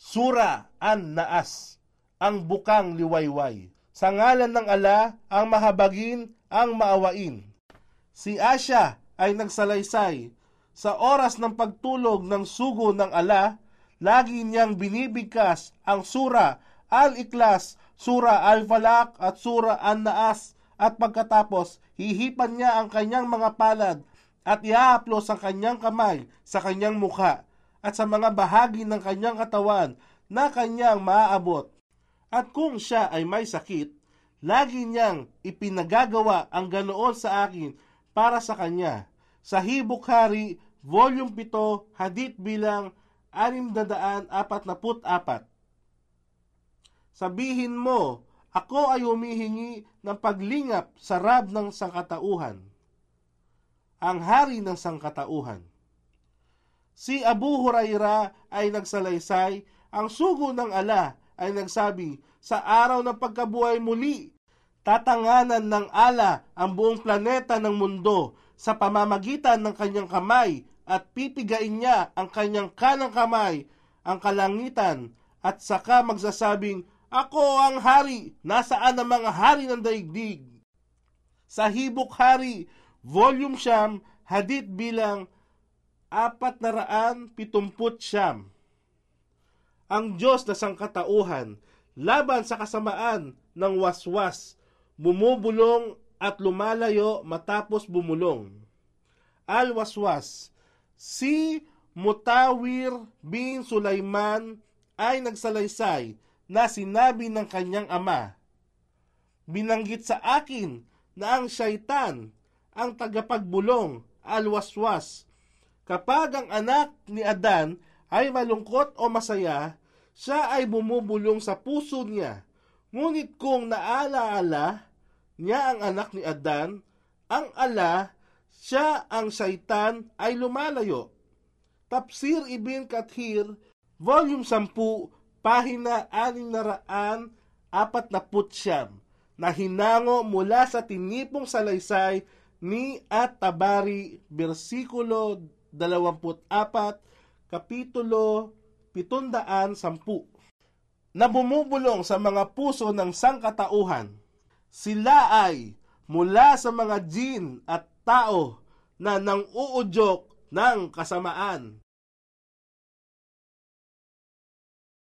Sura An-Naas, ang bukang liwayway. Sa ngalan ng ala, ang mahabagin, ang maawain. Si Asya ay nagsalaysay. Sa oras ng pagtulog ng sugo ng ala, lagi niyang binibigkas ang Sura Al-Iklas, Sura Al-Falak at Sura An-Naas at pagkatapos hihipan niya ang kanyang mga palad at ihaaplos ang kanyang kamay sa kanyang mukha at sa mga bahagi ng kanyang katawan na kanyang maaabot. At kung siya ay may sakit, lagi niyang ipinagagawa ang ganoon sa akin para sa kanya. Sa Hibukhari, Volume 7, Hadith bilang 644. Sabihin mo, ako ay humihingi ng paglingap sa rab ng sangkatauhan, ang hari ng sangkatauhan. Si Abu Huraira ay nagsalaysay, ang sugo ng ala ay nagsabi, sa araw ng pagkabuhay muli, tatanganan ng ala ang buong planeta ng mundo. Sa pamamagitan ng kanyang kamay at pipigain niya ang kanyang kanang kamay, ang kalangitan, at saka magsasabing, Ako ang hari, nasaan ang mga hari ng daigdig? Sa Hibok Hari, Volume Siyam, Hadith bilang apat na raan pitumput siyam. Ang Diyos na sangkatauhan, laban sa kasamaan ng waswas, bumubulong at lumalayo matapos bumulong. Al-Waswas, si Mutawir bin Sulaiman ay nagsalaysay na sinabi ng kanyang ama, Binanggit sa akin na ang syaitan, ang tagapagbulong, al-waswas, Kapag ang anak ni Adan ay malungkot o masaya, siya ay bumubulong sa puso niya. Ngunit kung naalaala niya ang anak ni Adan, ang ala, siya ang syaitan ay lumalayo. Tafsir Ibn Kathir, Volume 10, Pahina 649, na hinango mula sa tinipong salaysay ni At-Tabari, versikulo 24, kapitulo 710, na bumubulong sa mga puso ng sangkatauhan. Sila ay mula sa mga jin at tao na nang uudyok ng kasamaan